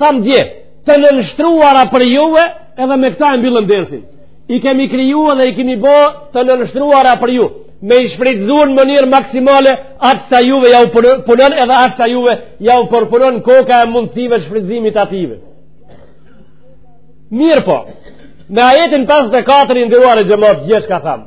Thamë dje, të nënshtruara për juve edhe me këta e mbyllëm dersin. I kemi kriju dhe i kemi bo të nënshtruara për ju. Me i shfrytëzu n'mënyrë maksimale atë sa juve jau punon edhe atë sa juve jau përpunon koka e mundësive shfrytëzimit të tyve. Mirëpo, me ajetin 54 i nderuari xhemat dje çka thamë.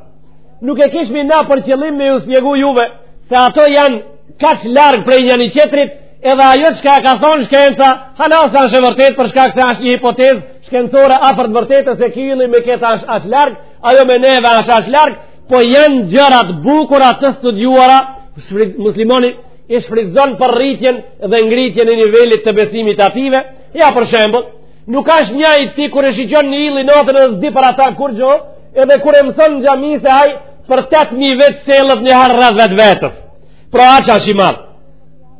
Nuk e kishmi na për qëllim me ju shpjegu juve se ato janë kaq larg prej njëri tjetrit Edhe ajo çka e ka thonë shkenca, hala s'është e vërtetë për shkak se është një hipotezë shkencore afër të vërtetës se ky yll me këta është aq larg, ajo me neve është aq larg, po janë gjëra t'bukura të studiuara, muslimani i shfrytëzon për rritjen dhe ngritjen e nivelit të besimit të tyve, ja për shembol, nuk është njëjtë ti kur e shiqon një yll natën e s'di për ata kurgjo, edhe kur e mëson në xhami se ai për 8.000 vjet sillet një herë rreth vetvetes, pra aq është i madh.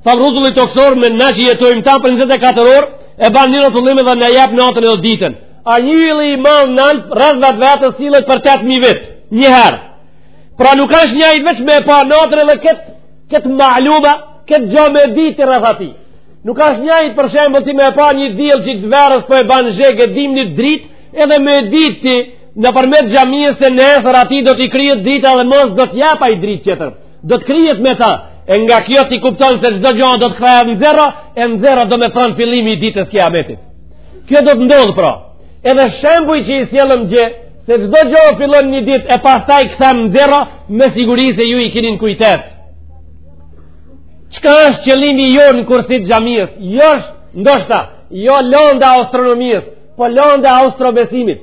Sa rruzulli tokësor me na që jetojmë n'ta për 24 orë, e ban një rrotullim dhe na jep natën edhe ditën. Ai ylli i madh nalt rreth vetvetes sillet për 8000 vjet, një herë. Pra nuk është njëjtë veç me e pa natën edhe kët kët maluma, kët gjë me ditë rreth atij. Nuk është njëjtë për shembull ti me pa një diell që verës po e ban zhegë dimrit dritë, edhe me ditë ti nëpërmjet xhamisë se nesër atij do t'i kryhet drita dhe më s'do t'japë ai dritë tjetër. do të kryhet me ta e nga kjo ti kupton se çdo gjë do të kthehet në zero e në zero do me thonë fillimi i ditës kijametit kjo do të ndodhë pra edhe shembujt që i sjellëm dje se çdo gjë fillon një ditë e pastaj kthehet në zero me siguri se ju i keni në kujtesë çka është qëllimi jonë n'kursi të xhamisë jo ndoshta jo lënda astronomisë po lënda astrobesimit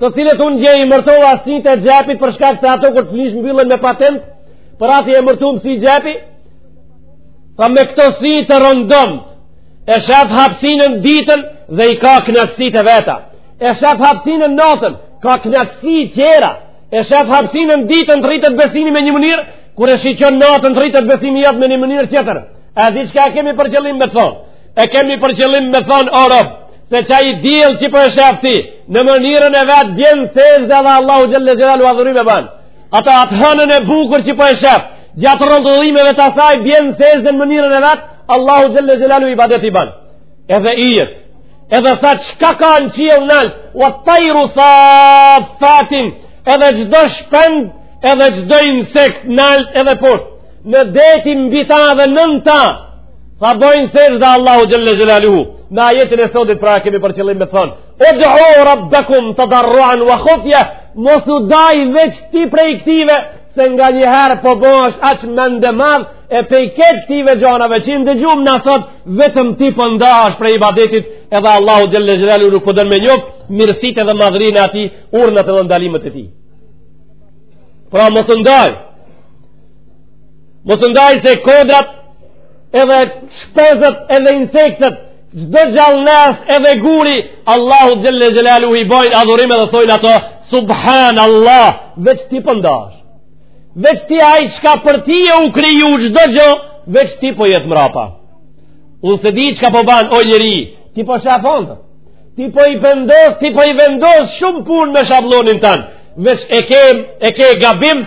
të cilët unë dje i emërtova sytë e xhepit për shkak se ato kur të flish mbyllen me patent për atë i emërtum sy xhepi pra me këto sy të rëndomtë e shef hapësinën ditën dhe i ka kënaqësitë e veta e shef hapësinën natën ka kënaqësi tjera e shef hapësinën ditën të rritet besimi me një mënyrë kur e shikon natën të rritet besimi jot me një mënyrë tjetër a di çka kemi për qëllim me të thonë E kemi për qëllim me thonë o rob, se qaj diell që po e shef ti, në mënyrën e vet bjen sexhde edhe Allahut xhel-le xhelaluhu adhurim i ban. Ata atë hënën e bukur që po e shef ti, gjatë rrotullimeve të asaj bjen sexhde dhe në mënyrën e vet, Allahut xhel-le xhelaluhu ibadet i ban. Edhe yjet, edhe sa çka ka në qiell nalt, uet-tajru safatin, edhe çdo shpend, edhe çdo insekt nalt edhe poshtë, në detin mbi ta dhe nën ta, Tha bojnë sexhde Allahu xhelle xhelaluhu, në ajetin e sotit pra kemi për qëllim me thonë, ud'u rabbekum tedarruan wa khufje, mos u daj veç ti prej këtyne, se nga njëherë po bohesh aqë mendjemadh, e prej këtyne gjonave që i dëgjum na sot, vetëm ti po ndahesh prej ibadetit, edhe Allahu xhelle xhelaluhu nuk po don me njoft, mirësit edhe madhërinë e atij, urdhnat edhe ndalimet e tij. Pra mos u ndaj, Mos u ndaj se kodrat edhe shpezët edhe insektet çdo gjallnesë edhe guri Allahut xhelle xhelaluhu i bojnë adhurim edhe thojnë ato Subhan Allah veç ti po ndahesh po veç ti ai çka për tye u kriju çdo gjo veç ti po jet mrapa unë s'e di çka po ban o njeri ti po shafon ti po i vendos ti po i vendos shumë punë me shabllonin tan veç e ke, e ke gabim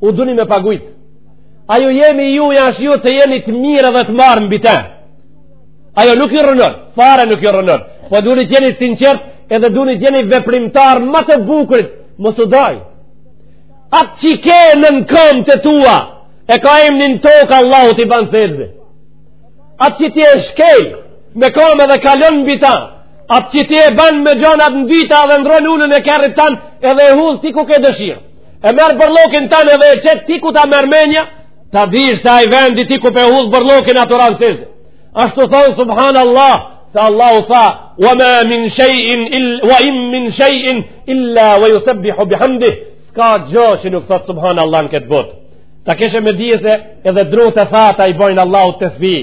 u duni me pagujt a ju jemi ju asht ju të jeni të mirë edhe të marë mbi ta ajo nuk ju rrenon fare nuk ju rrenon po duni të jeni t'sinqertë edhe duni të jeni veprimtarë ma të bukurit mos u daj atë që ke nën kom të tua e ka emnin tokë Allahut i ban sexhde atë që ti e shkel me kom edhe kalon mbi ta atë që ti e ban me gjonat në dita dhe ndrron uljen e kerrit tan edhe e hudh ti ku ke dëshirë e merr bërllokin tan edhe e qet ti ku ta merr menja, ta dish se ai vendi ti ku pe hudh bërllokin atu ran sishtë. Ashtu thon, subhan Allah, se Allahu tha, wa ma min shejin, wa in min shejin, illa wa jusebbihu bihamdi, s'ka gjo që nuk thotë subhan Allah në këtë botë. Ta keshe me dije se edhe drutë e thata i bojnë Allahut tesbih.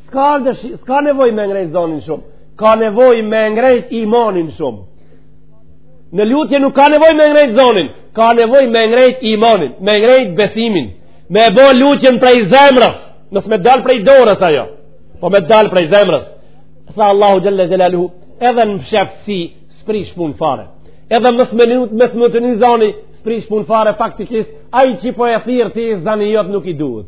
S'ka, dëshi, s'ka nevoj me ngrejt zonin shumë, ka nevoj me ngrejt imanin shumë. Në lutje nuk ka nevoj me ngrejt zonin, ka nevoj me ngrejt imanin, me ngrejt besimin, me bo lutjen prej zemrës, mos me dal prej dorës ajo, po me dal prej zemrës. Tha Allahu Xhelle Xhelaluhu, edhe në fshehtësi, s'prish punë fare. Edhe nëse me lutë, mos me t'u ni zoni, s'prish punë fare faktikisht, ai që po e thirr ti zani jot nuk i duhet.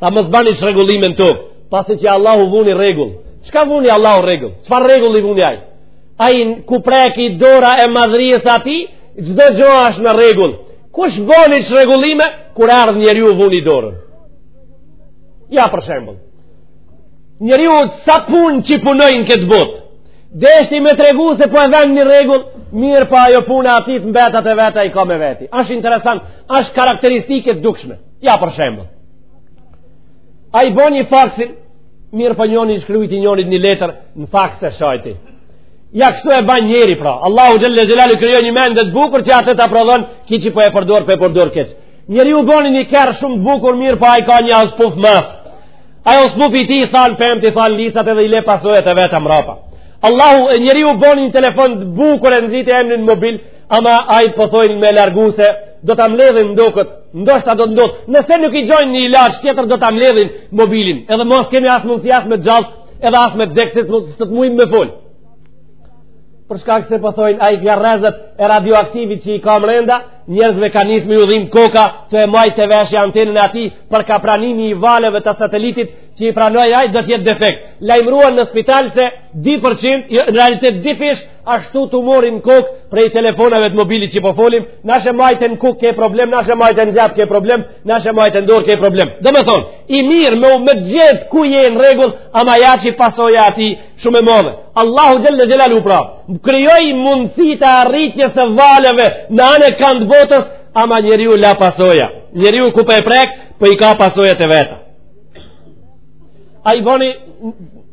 Tha mos bani çrregullime n'tokë, pasi që Allahu vuni rregull. Çka vuni Allahu rregull? Çfarë rregulli vuni ai? Ai ku preki dora e madhërisë së tij, çdo gjë është në rregull. Kush boni çrregullime kur ardh njeriu vuni dorën? Ja për shembull. Njeriu sa punë që punon n'këtë botë, deshti me tregu se po e ven një rregull, mirë pa po ajo puna e atij mbetat e veta i ka me veti. Është interesant, është karakteristikë e dukshme. Ja për shembull. Ai boni faksin, mirëpo njoni shkrujti njonit një letër në faks e shajti. Ja kështu e bën njeri pra. Allahu xhelle xhelalu krijoi një mend të bukur që atë ta prodhon ky që po e përdor pe përdor keq. Njeriu boni një kerr shumë të bukur, mirëpo ai ka një aspuf mas. Ai aspuf t'i than pemtë, t'i than lisat edhe i le pasojat e veta mbrapa. Allahu njeriu boni një telefon të bukur e ngjiti emrin mobil, Ama ai po thoin me largu se, do ta mbledhin ndokët, ndoshta do të ndodh. Nëse nuk i gjojnë një ilaç tjetër do ta mbledhin mobilin. Edhe mos kemi as mundësi as me gjallë, edhe as me deksit mos të mujmë me fol. Për shkak se po thoin ai nga rrezet e radioaktivit që i ka brenda, njerëzve kanë nis me u dhim koka tu e majtë te veshi antenën e atij për ka pranimi i valëve të satelitit që i pranon ai do t'jetë defekt. Lajmruan në spital se 2% jo, në realitet 2% ashtu tumori n'kok prej telefonave të mobilit që po folim, nashe majte n'kuk ke problem, nashe majte n'xhep ke problem, nashe majte n'dor ke problem. Domethonë, i mirë me u me gjithë ku je në rregull, ama ja që pasoja e atij shumë e modhe. Allahu xhelle xhelalu pra, krijoi mundësitë e arritjes së valëve në anë e kandë botës, ama njeriu la pasoja. Njeriu ku po e prek, po i ka pasoja të veta. Ai boni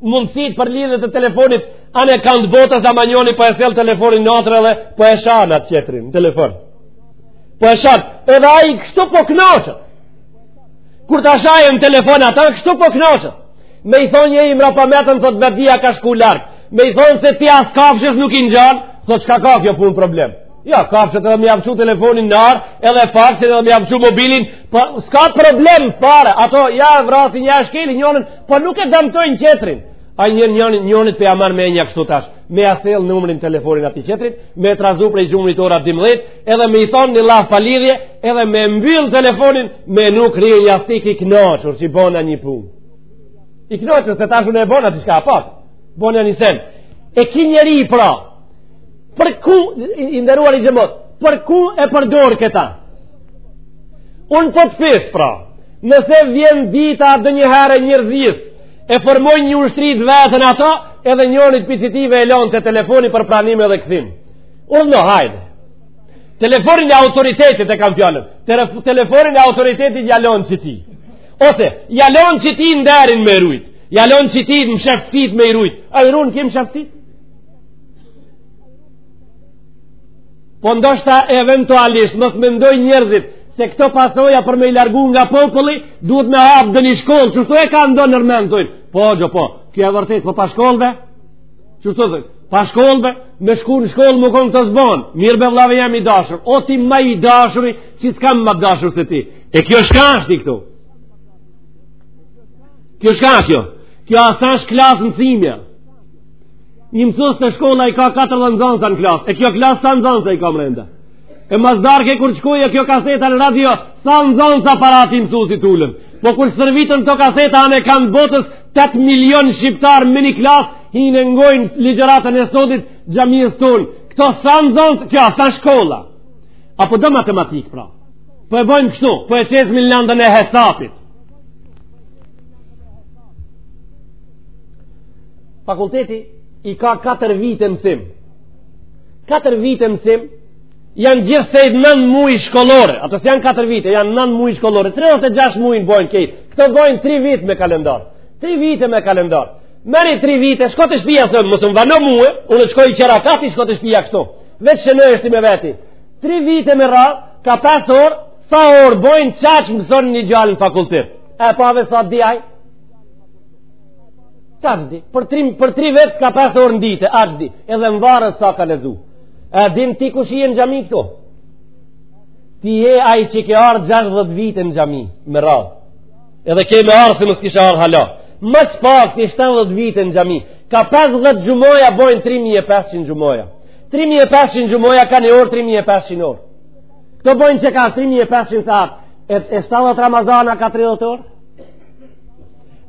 mundësit për lidhjet e telefonit, anë e kand botës ama njoni po e sjell telefonin në atërë edhe po e shan atë qetrin në telefon. Po e shan, edhe ai kështu po knaqet. Kur ta shajë në telefon atë, ai kështu po knaqet. Me i thonë njeri i mrapametun, thotë me dhja ka shku larg. Me i thonë se ti as kafshës nuk i ngjan, thotë shka ka kjo punë problem. Ja, kafshët edhe me ia çu telefonin në arë, edhe faksin edhe me ia çu mobilin, Po, s'ka problem fare, ato ja e vrasin, ja e shkelin njënën, po nuk e damtojnë qetrin. A njoni, njonit po ja merr menja kështu tash, me ia sjell numrin e telefonit atij qetrit, me e trazu prej gjumit ora 12, edhe me i thonë një llaf palidhje, edhe me mbyllë telefonin, me nu krye n'jastik i knaqur që e bona një punë. I knaqur se tash unë e bona diçka apat, bona një sen. E ky njeri pra, po ku, i nderuari xhemat, po ku e përdor këta? Unë po të pes pra, nëse vjen dita edhe një herë e njerëzis, e formojnë një ushtri t'veten ato, edhe njonit prej tyve e lonë te telefoni për pranim edhe kthim urdhnave. Telefonin e autoritetit e kam fjalën. Telefonin e autoritetit ja lonë qetij. Ose, ja lonë qetij nderin me rujt. Ja lonë qetij mshëftësit me rujt. A i run ky mshëftësit? Po ndoshta eventualisht mos mendojnë njerëzit se këto pasoja për me i largu nga populli, duhet me hapë dhe një shkollë, qështu e ka ndonjë nërmend, të po, gjo, po, kjo e vërtetë, po pa shkollëve, që shtu dhe, pa shkollëve, me shku në shkollë më konë të zbonë, mirë be vlla jem i dashur, o ti ma i dashuri, që s'kam ma dashur se ti, e kjo çka është këtu, kjo çka kjo, kjo a s'asht klasë mësimi a, Një mësus te shkolla i ka 40 nxansa në klasë, e kjo klasë sa nxansa i ka mrenda. E mas darke kur shkon kjo kaseta në radio, sa nxansa para atij mësusit ulen. Po kur serviten këto kaseta anë e kand botës, 8 milion shqiptarë me një klasë, hin e ngojnë ligjëratën e sotit xhamisë tonë. Këto sa nxansa, kjo sa shkolla. Apo do matematikë pra. Po e bojmë kështu, po e qesmi landën e hesapit. Fakulteti i ka 4 vite mësim. 4 vite mësim janë gjithsejt 9 muj shkollore. Ato s'janë 4 vite, janë 9 muj shkollore. 36 muj bojnë krejt. Këto bojnë 3 vite me kalendar. 3 vite me kalendar. Merri 3 vite, shko te shpia se mos më vano mu, unë të shkoj i qera kati, shko te shpia kështu. Veç që në është i me veti. 3 vite me radhë, ka 5 orë, sa orë bojnë qaq mëson një djalë në fakultet. E pave sa dija, Qaq di, për tri, për tri vjet ka 5 orë në ditë, aq di, edhe mvaret sa ka lexu. A din ti kush je në xhami këtu? Ti je ai që ke ardhë 60 vite në xhami, me radhë. Edhe ke me ardhë se mos kishe ardhë hala. Më s'pak ti 70 vite në xhami, ka 50 xhumaja bojnë 3500 xhumaja. 3500 xhumaja ka një orë 3500 orë. Këto bojnë çka 3500 sa e, e 70 Ramazana ka 30 orë?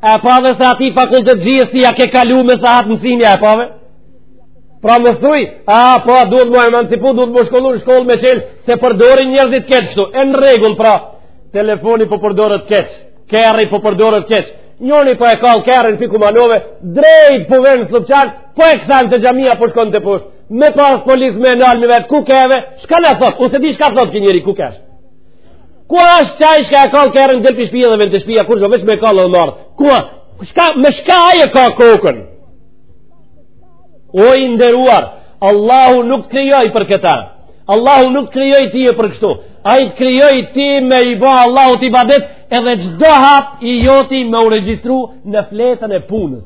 E pave se atij fakultetxhisë ti ja ke kalu me sahatë mësimi, a e pave? Pra më thuj, a po, duhet m'u emancipu, duhet m'u shkollu, shkollë me çelë, se përdorin njerëzit keq kështu. E në rregull, pra, telefoni po përdoret keq, kerri po përdoret keq. Njoni po e kall kerrin pi Kumanove, drejt po vjen në Sllupçan, po e kthan te xhamia po shkon teposhtë. Me pas polic me nalë me vetë, ku ke ve, çka thotë, o s'e di çka thotë ky njeri, ku kesh. Ku është qaj çka e kall kerrin del pi shpie dhe vjen te shpia, kurgjo veç me kallë dhe marrë? Ku është? Me çka ai e ka kokën? O i nderuar, Allahu nuk të krijoi për këta. Allahu nuk të krijoi ty për kështu. Ai të krijoi ty me i bo Allahut ibadet edhe çdo hap i joti me u regjistru në fletën e punës.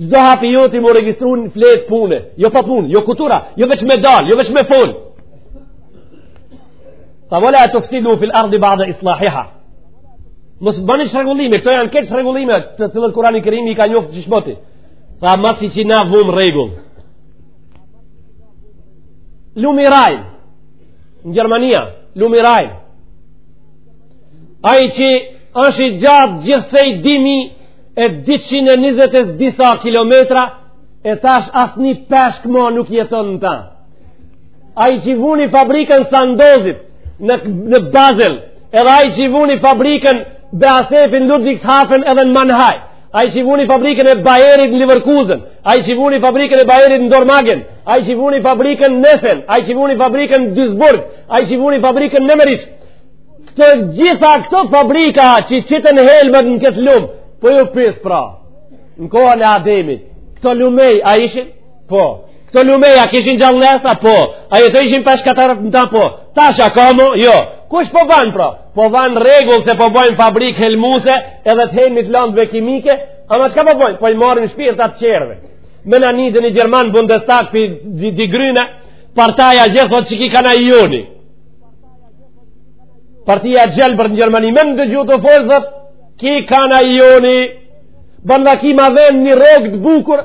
Çdo hap i joti me u regjistru në fletë pune. Jo pa punë, jo kutura, jo veç me dalë, jo veç me folë. Tha ve la tufsidu fil ardi bade islahiha. Mos bani çrregullime, këto janë kejt çrregullime të cilat Kurani Kerim i ka njoft qysh moti. Tha masi që na vumë rregull. Lumi Rajn, në Gjermani, lumi Rajn. Ai që është i gjatë gjithsej dy mi e 220 disa kilometra, e tash asni peshk ma nuk jeton në ta. ai që vuni fabrikën e Sandozit në, në Bazel, edhe ai që vuni fabrikën e BASF-it në Ludwigshafen edhe në Manhajm, ai që vuni fabrikën e Bayerit në Leverkusen, ai që vuni fabrikën e Bayerit në Dormagen, ai që vuni fabrikën në Essen, ai që vuni fabrikën në Duisburg, ai që vuni fabrikën në Emmerich, të gjitha këto fabrika që qitën helmet në këtë lumë, po ju pys pra, në kohën e Ademit, këto lumej, a ishin? Po, këto lumej a kishin gjallesa, po, a jetojshin peshkatarët në ta, po, tash a ka mo, jo, kush po ban pra, po ban rregull se po bojnë fabrikë helmuese edhe të hejnë mitë landëve kimike, ama çka po bojnë, po i marrin shpirtat të tjerve. Me në një dhe një gjerman Bundestag për di, Die Grüne, partia e gjelbër thotë që ki ka na i joni. Partia e gjelbër në Gjermani, me në dhe gjutë të fojë dhe, ki ka na i joni, banë dhe ki ma dhenë një rrogë të bukur,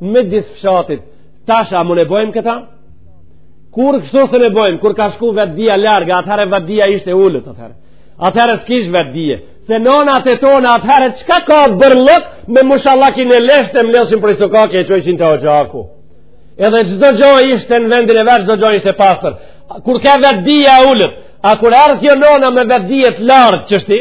në medis fshatit, tash a mun e bojmë këta? Kur kështu se ne bojmë, kur ka shku vetëdija lart, atëherë vetëdija ishte e ulët, atëherë. Atëherë s'kish vetëdije. Se nonat tona, atëherë, çka ka bërllok me mushallakin e leshtë e mledhshin prej sokake e çojshin te oxhaku. Edhe çdo gjo ishte në vendin e vet, çdo gjo ishte pastër. Kur ka vetëdija e ulët, a kur erdh kjo nona me vetëdije të lartë, qështi?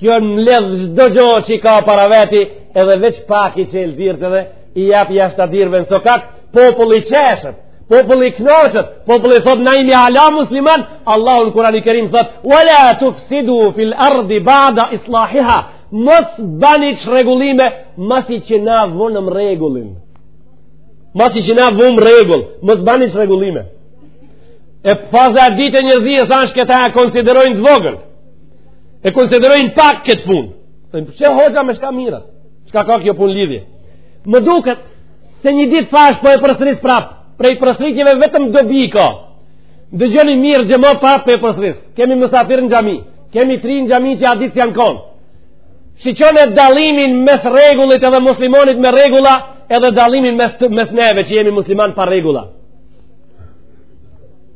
Kjo mledh çdo gjo që i ka para veti edhe veç pak i çel dyrt edhe i jep jashtë dyrve në sokak, populli qeshet, populli knaqet, populli thot na jemi ala musliman, Allahu në Kurani Kerim thot, wala tufsidu fil ardi bada islahiha, mos bani çrregullime, masi që na vumë rregullin, masi që na vumë rregull, mos bani çrregullime. E faza e dytë e njerzisë ashtë këta e konsiderojnë të vogël, e konsiderojnë pak këtë punë. Thënë, përse hoxha me çka merret? Çka ka kjo punë lidhje? Më duket se një ditë thash, po e përsëris prap, prej përsëritjeve vetëm dobi ka. Dëgjoni mirë që prap po e përsëris. Kemi mysafir në xhami, kemi tri në xhami që adit janë konë. Shiqone dallimin mes rregullit edhe muslimanit me rregulla, edhe dallimin mes, mes neve që jemi musliman pa rregulla.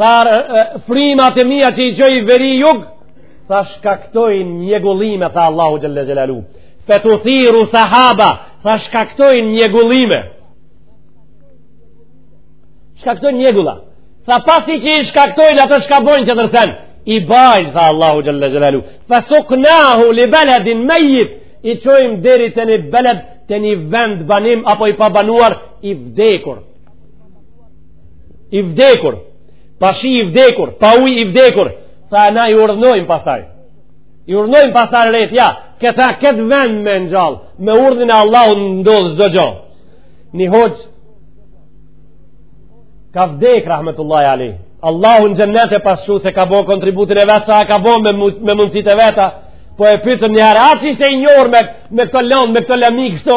Tha frymat e mia që i çoj veri jug, tha shkaktojnë mjegullime, tha Allahu Xhelle Xhelaluhu. Fe tuthiru sahaba, tha shkaktojnë mjegullime. Shkaktojnë mjegulla. Tha pasi që i shkaktojnë ato çka bojnë që tërsen, i bajnë, tha Allahu Xhelle Xhelaluhu. Fe suknahu li beledin mejit, i çojmë deri te një beled, te një vendbanim, apo i pabanuar, i vdekur. i vdekur, pa shi i vdekur, pa uj i vdekur, tha e na i urdhnojmë pastaj. I urdhnojmë pastaj retë, ja, këtë këtë vend me e ngjallë, me urdhnin e Allahut ndodh çdo gjo. Një hoxhë, ka vdek, rahmetullahi alejh. Allahu në xhennet e pashu se ka bo kontributin e vet, sa ka bo me, me mundësitë e veta, po e pytën njëherë, atë që ishte i njohur me, me këto lëndë, me këto lëmi kështu,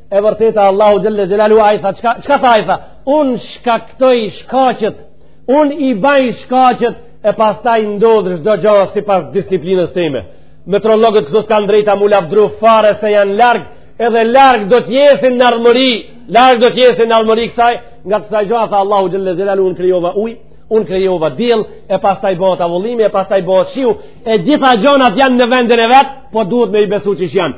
E vërteta Allahu Xhelle Xhelaluhu ai tha, çka, çka tha ai tha? Unë shkaktoj shkaqet, unë i baj shkaqet e pastaj ndodh çdo gjo sipas disiplinës teme. Meteorologët këtu s'kanë të drejtë m'u lavdëru fare se janë larg, edhe larg do t'jesin në ardhmëri, larg do t'jesin në ardhmëri kësaj, nga të saj gjoha, tha Allahu Xhelle Xhelaluhu, unë krijova ujë, unë krijova diell, e pastaj bëhet avullimi, e pastaj bëhet shiu, e gjitha gjonat janë në vendin e vet, po duhet me i besu qysh janë.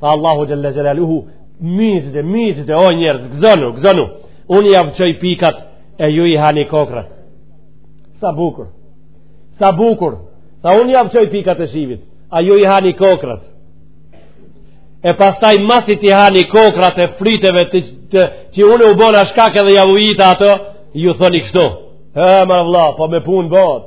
Tha Allahu Xhelle Xhelaluhu, myzhde myzhde o njerëz, gëzonu, gëzonu, unë jav çoj pikat e ju i hani kokrrat. Sa bukur, sa bukur, tha unë jav çoj pikat e shivit, a ju i hani kokrrat. E pastaj masi t'i hani kokrrat e fryteve të, të, që unë u bona shkak edhe jav ujita ato, ju thoni kështu. He, more vlla, po me punë bohet.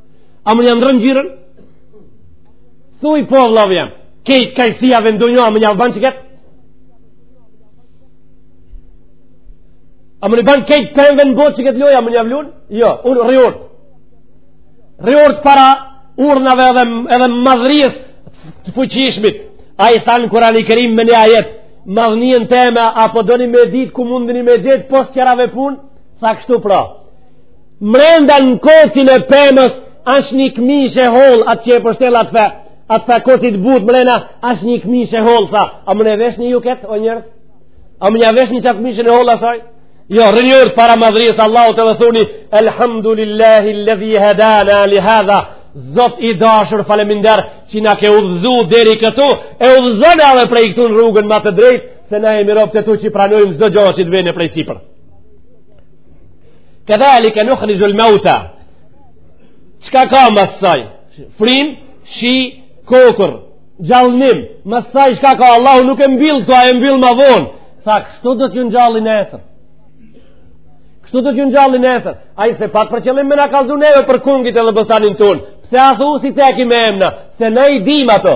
A mun ja ndërron ngjyrën? Thuj po vllav jem. Kejt kajsiave n'dynja, a mun jav ban qikëtë? A mun ja ban kejt pemëve në botë qikëtë lojë, a mun jav lun? Jo, unë rri urtë. Rri urtë para urdhnave edhe, edhe madhërisë të fuqishmit. Ai tha në Kurani Kerim me një ajet. Madhninë teme, apo doni me ditë ku mundni me e gjetë, pos tjerave punë, tha kështu pra. Mrenda në kocin e pemës është një këmishë e hollë atë që e pështjell atë fe atë fe kocit but mrena është një këmishë e hollë tha a mun e veshni ju këtë o njerëz a mun ja veshni qatë këmishë të hollë asaj jo rri njeri para madhërisë s'Allahut edhe thuni Elhamdulillahi ledhi hedana li hadha Zot i dashur faleminder që na ke udhëzu deri këtu e udhëzona edhe prej këtu në rrugën ma të drejtë se na jemi robt e tu që pranojmë çdo gjo që të vjen prej sipër Kedhalike nuhrixhul mauta. Çka ka mas saj? Frymë, shi, kokërr, gjallnim. Mas saj çka ka Allahu nuk e mbyll, këto ai e mbyll ma vonë. Tha, kështu do t'ju ngjalli nesër. Kështu do t'ju ngjalli nesër. Ai s'e pat për qëllim me na kallzu neve për kungujt edhe bostanin tonë. Pse ai s'u, s'i ceki me emna, se ne i dim ato.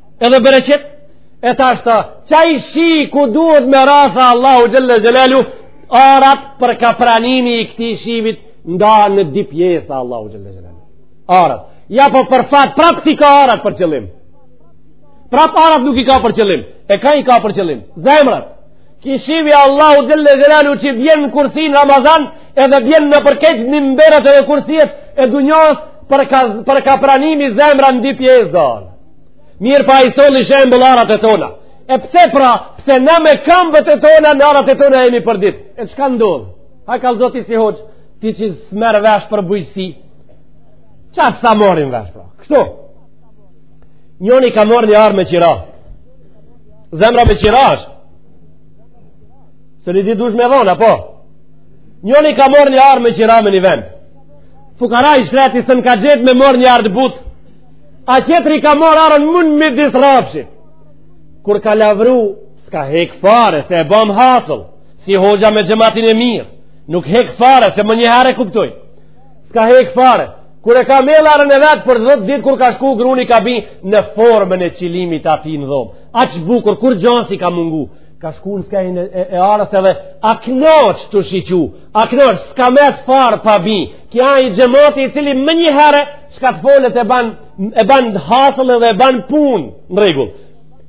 edhe bereqet e tash, tash qaj shi ku duhet me ra tha Allahu xhele xhelaluhu arat për ka pranimi i këti shiut ndahen dy pjesë Allahu xhele xhelaluhu arat ja po për fat prap s'i ka arat për qëllim prap arat nuk i ka për qëllim e ka i ka për qëllim zemrat ky shiu i Allahut xhele xhelaluhu që bjen në kursi n'Ramazan edhe bjen nëpër krejt minberet e kursiet e dunjasë për ka, për ka pranimi zemra në dy pjesë dhe Mirë pa i solli shembull arat e tona. E pse pra, pse na me kambët e tona, në arat e tona jemi përditë. E çka ndodh? A kallzo ti si hoxhë, ti që s'merr vesh për bujqësi. Qysh ta marrim vesh pra? Kështu. Njoni ka marrë një arë me qira. Zemra me qira është. Se një ditë dush me dhonë, apo. Njoni ka marrë një arë me qira me një vend. Fukara i shkreti s'un ka gjetë me marrë një arë të butë. A tjetri ka marrë arën mun midis rrafshit. Kur ka lavru, s'ka hek fare, se e bom hasëll, si hoxha me xhematin e mirë. Nuk hek fare, se menjëherë e kupton. S'ka hek fare. Kur e ka mjell arën e vet për dhet ditë, kur ka shku gruni ka bi në formën e qilimit aty në dhomë. Aq bukur, kur gjonsi ka mungu, ka shku në skajnë e, e arës edhe, a knaq tu shiqu, a knaq, s'ka metë farë pa bi, qaj xhemati i cili menjëherë, Çka të folet e ban, e ban hasëll edhe e ban punë në rregull.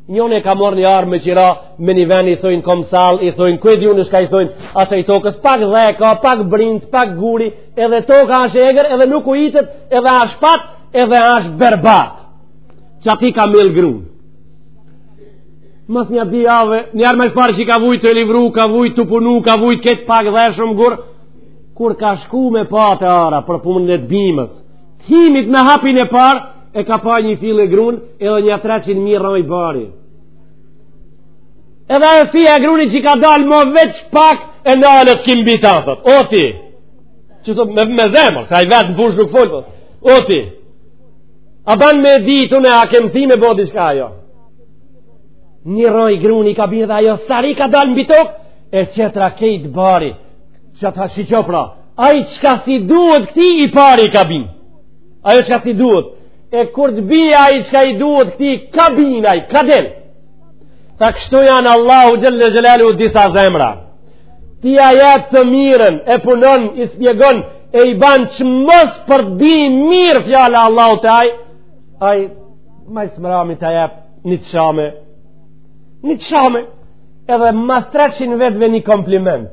Njoni e ka marrë një arë me qira, me një ven i thojnë kumsall, i thojnë ku di unë shka i thojnë, asaj tokës, pak dhe ka, pak brinjë, pak guri, edhe toka ashtë e egër, edhe nuk ujitet, edhe ashtë shpat, edhe ashtë berbat. Qaty ka mjell grunë. Mas nja dy jave, njëherë më së pari që ka vujtë tu livru, ka vujtë tu punu, ka vujtë ketë pak dhe e shumë gurë, Kur ka shku me pa te ara për punën e të bimës, të himit në hapin e parë, e ka pa një fije grun edhe nja 300 mijë rrajë bari. Edhe fije gruni që ka dalë më veç pak e naltë kim bita, thot, o ti, që thot, me, me zemër, se ai vetë në fushë nuk fol, o ti, a ban me ditë unë e a kem thime bo diçka a jo, një rrajë gruni ka bi edhe ajo sa ka dalë mbi tokë e tjetra kejt bari Qetash shiqo pra, ai çka s'i duhet këtij i pari i ka bin. Ajo çka s'i duhet. E kur të bie ai çka i duhet këtij ka bin ai, ka del. Tha kështu janë Allahu xhelle xhelaluhu disa zemra. Ti ia jep të mirën, e punon, i spjegon, e i ban çmos për t'bi mirë fjala e Allahut te ai, ai, ma s'mrami ta jep një të shame, një të shame, edhe ma streqin vetëve një kompliment.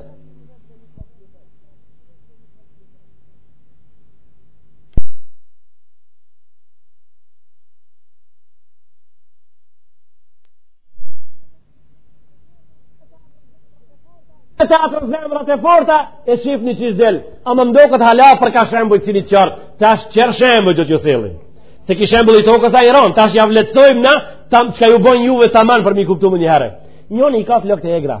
atëherë zemrat e forta e shif një qizë del a më ndo këtë hala për ka shembuj cili qërë ta është qërë shembuj do t'ju sjelli se ky shembull i tokës a i ronë tash jav lehtësojmë na tham, çka ju bojnë juve taman për me kuptu menjëherë njoni i ka flokët e egra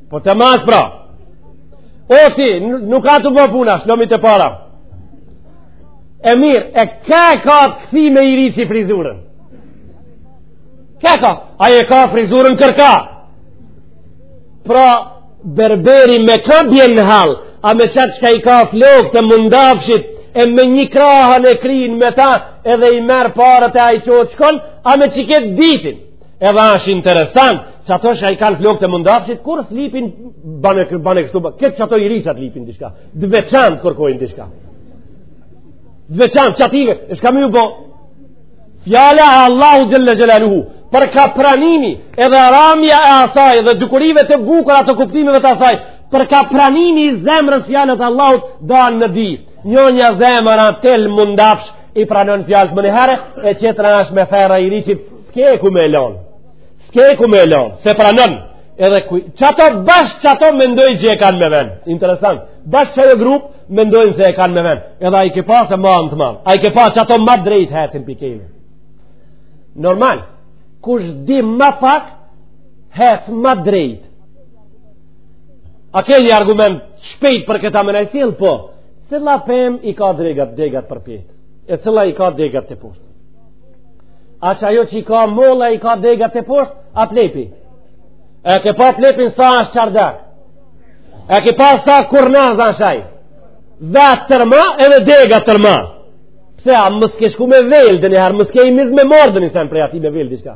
Po të masë pra, o ti, nuk ka t'u ba puna, shlomi të para. E mirë, e ka ka të kthy me i risi frizurën? Ka ka, ai e ka frizurën kërka? Pra, berberi me ka bjen në hall, a me qat çka i ka flokët e mundafshit, e me një krahën e kryn me ta, edhe i merr paret e ai çohet shkon, a me qikët t'dytin? edhe asht interesant qato që i kanë flokët e mëndafshit kurrë s'lypin bane, bane kështu këto qato iriqat lypin diçka t'veçantë kërkojnë diçka t'veçantë qatyne çka me ju bo fjala e Allahut xhelle xhelaluhu për ka pranimi edhe ramja e asaj dhe dukurive të bukura të kuptimeve të asaj për ka pranimi i zemrës fjalë të Allahut dahet në dy njonja zemër a tel mëndafsh i pranon fjalët menjëherë e qetra është me ferra iriqit S'ke ku me lon. S'ke ku me lon, s'e pranon. Edhe ku qato bash qato mendojnë që e kanë me vend. Interesant. Bash qajo grup mendojnë se e kanë me vend. Edhe a i ke pa se ma të madh. A i ke pa qato ma drejt hecin pikëve. Normal. Kush di ma pak hec ma drejt. A ke një argument shpejt për këta me na sjell, po, cila pemë i ka dregat, degat përpjetë, e cila i ka degat teposhtë. A qajo që i ka molla, i ka degat teposhtë, a plepi. E ke pa plepin sa është qardak. E ke pa sa kurnaz asht ai. Dhe tërma edhe degat tërma. Pse, a mos ke shku me vjelë ndonjëherë, mos ke i mizë me marrë ndonjë sen prej atij me vjelë diçka.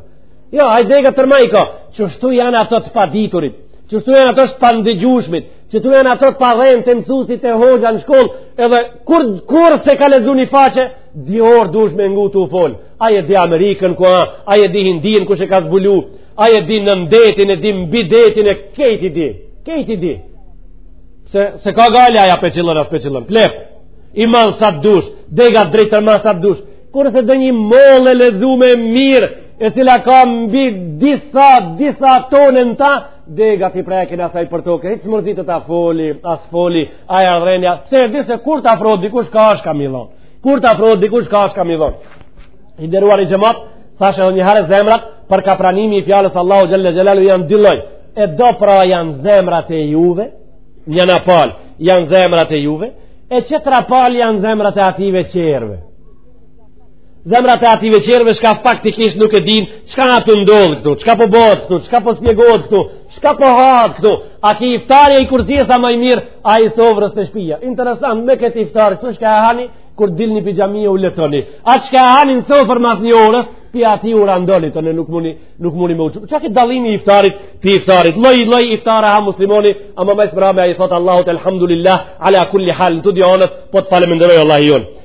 Jo, ai degat tërma i ka. Qështu janë ato të paditurit. Qështu janë ato të pandëgjushmit. Qështu janë ato të pa dhenë të mësusit e hoxha në shkollë. Edhe kur, kur s'e ka lexu një faqe, Di orë dush me ngu tu fol, a e di Amerikën ku a, a e di Hindin kush e ka zbulu, a e di nën detin, e di mbi detin, e kejt i di, kejt i di. Se, s'e ka gajle aj a p'e qillon, a s'p'e qillon, plep, i madh sa të dush, dega drejt terma sa të dush, kurse dhe një mollë e lidhume mirë, e cila ka mbi disa, disa tonë në ta, Degat i prekin asaj për toke, hiç s'mërzitet a foli, a s'foli, aja dhenja, se e di se kur t'afrohet dikush ka shka me i dhon, kur t'afrohet dikush ka shka me i dhon. I nderuari xhemat, thashë edhe njëherë zemrat, për ka pranimi i fjalës Allahu Xhelle Xhelaluhu janë di lloj, e do pra janë zemrat e juve, njëna palë janë zemrat e juve, e qetra palë janë zemrat e ative qerve. Zemrat e ative qerve shka faktikisht nuk e din, shka nga të ndodhë këtu, shka po bëhet këtu, shka po spjegohet këtu, shka po hahet këtu, a ki iftari i kursit a ma i mirë, a i sofrës te shpija. Interesant, me këtë iftar këtu, shka e hani, kur dilni pi xhamie u lehtoni. A shka e hani në sofrë mas një orës, pi ati u randoni, të në nuk muni, nuk muni me u çu. Qa ki dallimi i iftarit, pi iftarit, lloj-lloj iftare ha muslimoni, ama ma së mrame, a i thotë Allahut, elhamdulillah, ala kulli hal, në të dija onët, po të faleminderoj Allah i jonë.